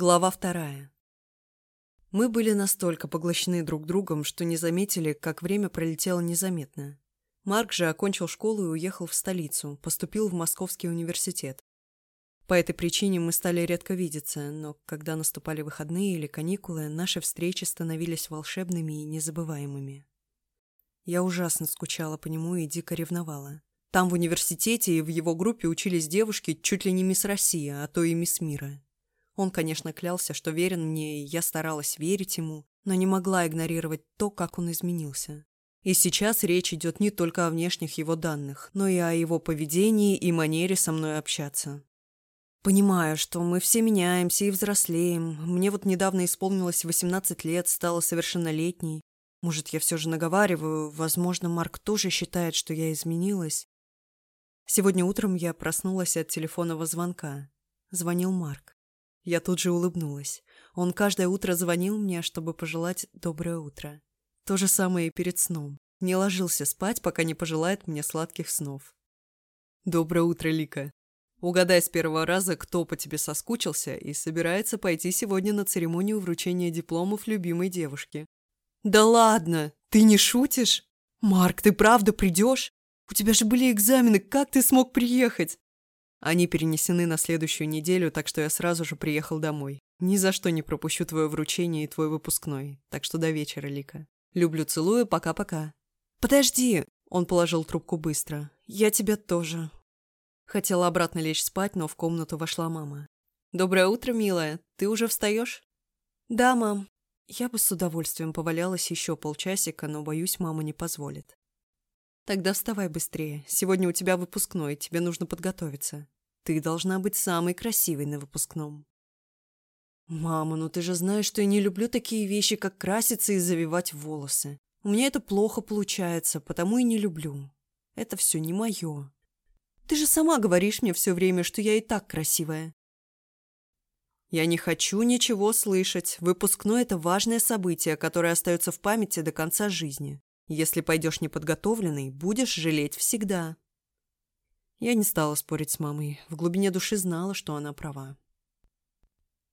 Глава вторая. Мы были настолько поглощены друг другом, что не заметили, как время пролетело незаметно. Марк же окончил школу и уехал в столицу, поступил в Московский университет. По этой причине мы стали редко видеться, но когда наступали выходные или каникулы, наши встречи становились волшебными и незабываемыми. Я ужасно скучала по нему и дико ревновала. Там в университете и в его группе учились девушки чуть ли не мисс Россия, а то и мисс Мира. Он, конечно, клялся, что верен мне, и я старалась верить ему, но не могла игнорировать то, как он изменился. И сейчас речь идет не только о внешних его данных, но и о его поведении и манере со мной общаться. Понимаю, что мы все меняемся и взрослеем. Мне вот недавно исполнилось 18 лет, стала совершеннолетней. Может, я все же наговариваю, возможно, Марк тоже считает, что я изменилась. Сегодня утром я проснулась от телефонного звонка. Звонил Марк. Я тут же улыбнулась. Он каждое утро звонил мне, чтобы пожелать доброе утро. То же самое и перед сном. Не ложился спать, пока не пожелает мне сладких снов. Доброе утро, Лика. Угадай с первого раза, кто по тебе соскучился и собирается пойти сегодня на церемонию вручения дипломов любимой девушки. Да ладно, ты не шутишь? Марк, ты правда придешь? У тебя же были экзамены, как ты смог приехать? Они перенесены на следующую неделю, так что я сразу же приехал домой. Ни за что не пропущу твое вручение и твой выпускной. Так что до вечера, Лика. Люблю, целую, пока-пока. Подожди! Он положил трубку быстро. Я тебя тоже. Хотела обратно лечь спать, но в комнату вошла мама. «Доброе утро, милая. Ты уже встаешь?» «Да, мам. Я бы с удовольствием повалялась еще полчасика, но, боюсь, мама не позволит». Тогда вставай быстрее. Сегодня у тебя выпускной, тебе нужно подготовиться. Ты должна быть самой красивой на выпускном. Мама, ну ты же знаешь, что я не люблю такие вещи, как краситься и завивать волосы. У меня это плохо получается, потому и не люблю. Это все не мое. Ты же сама говоришь мне все время, что я и так красивая. Я не хочу ничего слышать. Выпускной – это важное событие, которое остается в памяти до конца жизни. Если пойдешь неподготовленный, будешь жалеть всегда. Я не стала спорить с мамой. В глубине души знала, что она права.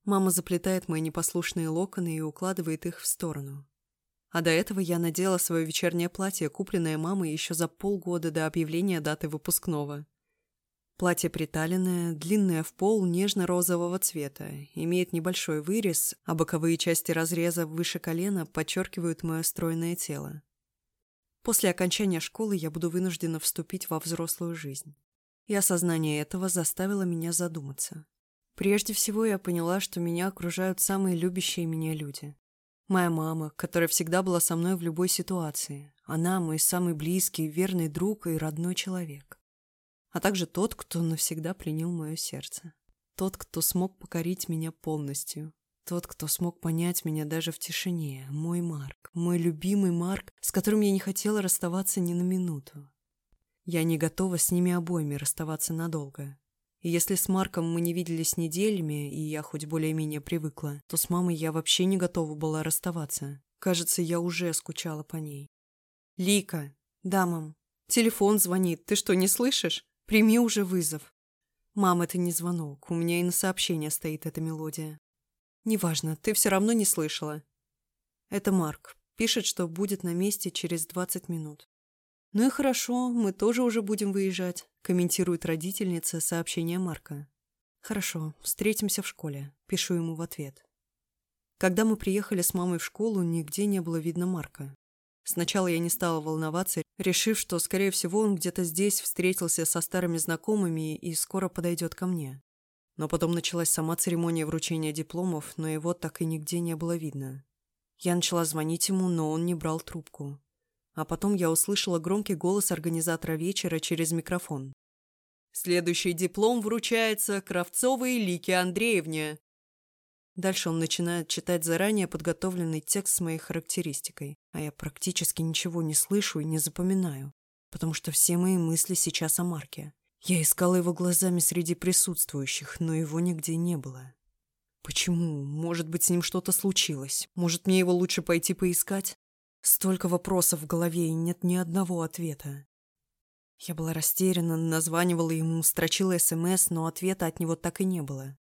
Мама заплетает мои непослушные локоны и укладывает их в сторону. А до этого я надела свое вечернее платье, купленное мамой еще за полгода до объявления даты выпускного. Платье приталенное, длинное в пол, нежно-розового цвета, имеет небольшой вырез, а боковые части разреза выше колена подчеркивают мое стройное тело. После окончания школы я буду вынуждена вступить во взрослую жизнь. И осознание этого заставило меня задуматься. Прежде всего я поняла, что меня окружают самые любящие меня люди. Моя мама, которая всегда была со мной в любой ситуации. Она мой самый близкий, верный друг и родной человек. А также тот, кто навсегда пленил мое сердце. Тот, кто смог покорить меня полностью, тот, кто смог понять меня даже в тишине, мой Марк, мой любимый Марк, с которым я не хотела расставаться ни на минуту. Я не готова с ними обоими расставаться надолго. И если с Марком мы не виделись неделями, и я хоть более-менее привыкла, то с мамой я вообще не готова была расставаться. Кажется, я уже скучала по ней. «Лика!» «Да, мам. Телефон звонит. Ты что, не слышишь? Прими уже вызов». «Мам, это не звонок. У меня и на сообщение стоит эта мелодия. «Неважно, ты все равно не слышала». «Это Марк. Пишет, что будет на месте через 20 минут». «Ну и хорошо, мы тоже уже будем выезжать», – комментирует родительница сообщение Марка. «Хорошо, встретимся в школе», – пишу ему в ответ. Когда мы приехали с мамой в школу, нигде не было видно Марка. Сначала я не стала волноваться, решив, что, скорее всего, он где-то здесь встретился со старыми знакомыми и скоро подойдет ко мне. Но потом началась сама церемония вручения дипломов, но его так и нигде не было видно. Я начала звонить ему, но он не брал трубку. А потом я услышала громкий голос организатора вечера через микрофон. «Следующий диплом вручается Кравцовой Лике Андреевне». Дальше он начинает читать заранее подготовленный текст с моей характеристикой, а я практически ничего не слышу и не запоминаю, потому что все мои мысли сейчас о Марке. Я искала его глазами среди присутствующих, но его нигде не было. Почему? Может быть, с ним что-то случилось? Может, мне его лучше пойти поискать? Столько вопросов в голове и нет ни одного ответа. Я была растеряна, названивала ему, строчила СМС, но ответа от него так и не было.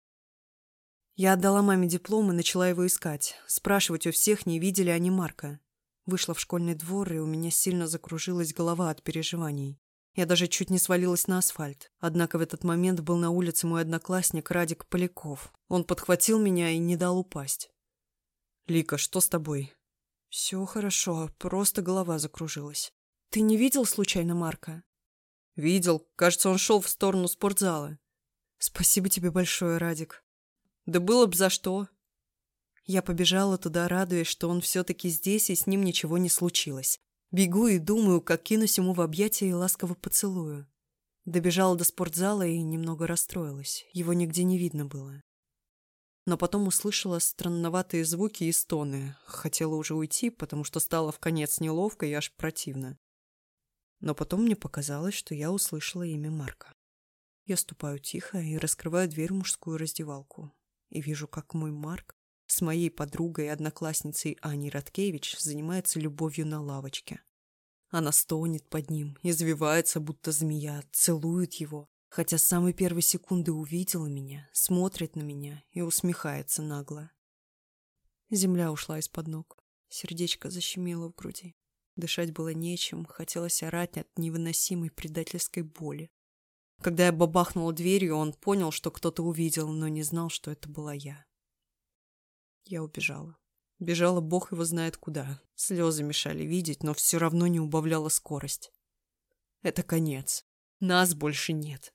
Я отдала маме диплом и начала его искать, спрашивать у всех, не видели они Марка. Вышла в школьный двор, и у меня сильно закружилась голова от переживаний. Я даже чуть не свалилась на асфальт. Однако в этот момент был на улице мой одноклассник Радик Поляков. Он подхватил меня и не дал упасть. «Лика, что с тобой?» «Все хорошо, просто голова закружилась. Ты не видел случайно Марка?» «Видел. Кажется, он шел в сторону спортзала». «Спасибо тебе большое, Радик». «Да было бы за что». Я побежала туда, радуясь, что он все-таки здесь, и с ним ничего не случилось. Бегу и думаю, как кинусь ему в объятия и ласково поцелую. Добежала до спортзала и немного расстроилась. Его нигде не видно было. Но потом услышала странноватые звуки и стоны. Хотела уже уйти, потому что стало в конец неловко и аж противно. Но потом мне показалось, что я услышала имя Марка. Я ступаю тихо и раскрываю дверь в мужскую раздевалку. И вижу, как мой Марк с моей подругой и одноклассницей Аней Радкевич занимается любовью на лавочке. Она стонет под ним, извивается, будто змея, целует его, хотя с самой первой секунды увидела меня, смотрит на меня и усмехается нагло. Земля ушла из-под ног, сердечко защемило в груди. Дышать было нечем, хотелось орать от невыносимой предательской боли. Когда я бабахнула дверью, он понял, что кто-то увидел, но не знал, что это была я. Я убежала. Бежала бог его знает куда. Слезы мешали видеть, но все равно не убавляла скорость. Это конец. Нас больше нет.